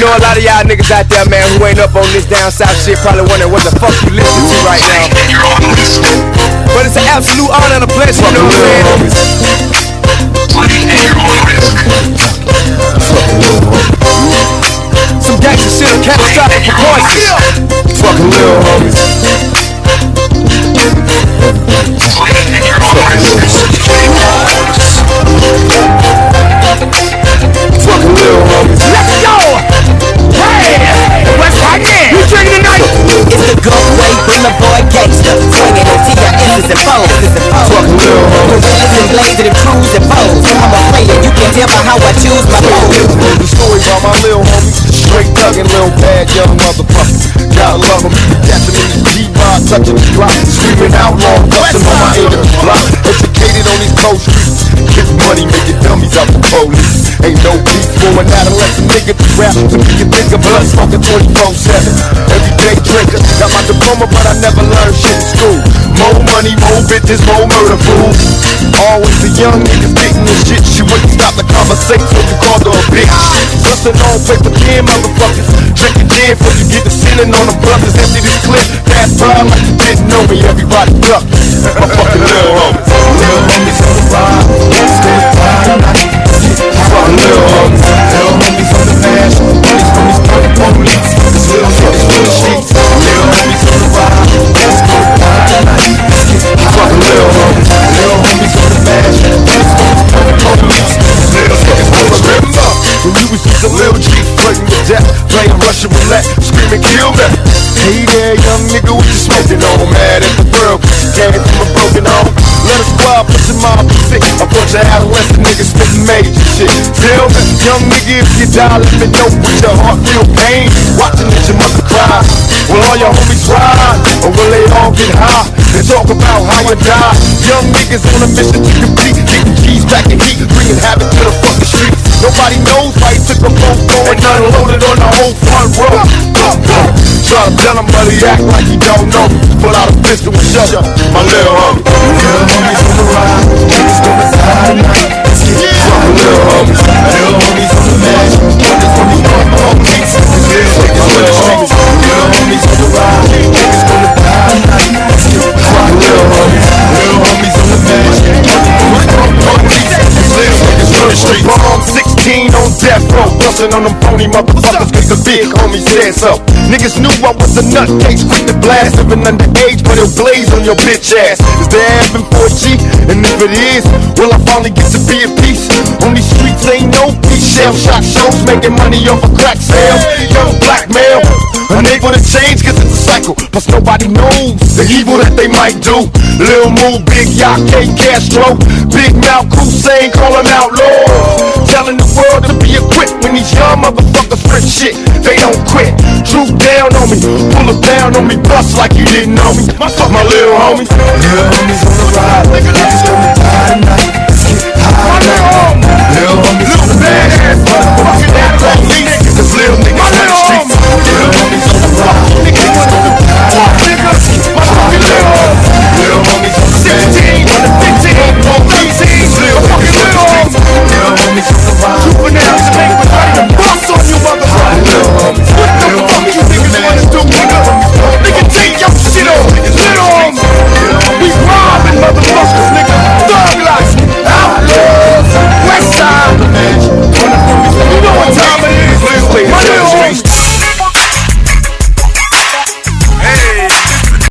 know a lot of y'all niggas out there, man, who ain't up on this down south shit, probably wondering what the fuck you listening to right now. But it's an absolute honor and a pleasure, you know what I'm saying? How I choose my foes. The story about my little homies, straight thuggin' little bad young motherfuckers. Gotta love them, catching in the G-Rod, touching the block, screaming outlaw, busting on my hater block. Educated on these cold streets, get money, making dummies out the police. Ain't no beef for an adolescent nigga to rap to be a nigga, blood smoking 24-7. Everyday drinker, got my diploma, but I never learned shit in school. More money, more bitches, more murder fools. Always the young niggas getting this shit. Conversation, you called her bitch. Bustin' on paper thin motherfuckers. Drinking gin before you get to sinning on the brothers. Empty this clip, that's proud like you didn't know me. Everybody duck. My fucking little homies. G flirting with death, playing Russian roulette, screaming kill me. Hey there, young nigga, what you smoking on? Mad at the world, came from a broken home. Let us squad, put your mom be sick. A bunch of adolescent niggas spitting major shit. Tell me, young nigga, if you die, let me know with your heart feel pain. Watching as your mother cry. Will all your homies ride? Or will they all get high? And talk about how you die. Young niggas on a mission to complete. Getting keys back in heat, bringing havoc to the fucking streets. Nobody knows why he took a photo and unloaded on the whole Bustin' on them phony motherfuckers cause the big homie said so. Niggas knew I was a nutcase, quick to blast, living underage, but it'll blaze on your bitch ass. Is there heaven for G? And if it is, will I finally get to be at peace? On these streets ain't no peace. Shell shot shows, making money off of crack sales. Young black male, unable to change cause it's a cycle. Plus nobody knows the evil that they might do. Lil Moo, Big Yacht, K Castro, Big Mouth Hussein calling out laws. Telling the world to be equipped when these young motherfuckers rip shit. They don't quit. Troop down on me, pull it down on me, bust like you didn't know me. My fuck my little homies. Little homies on the ride,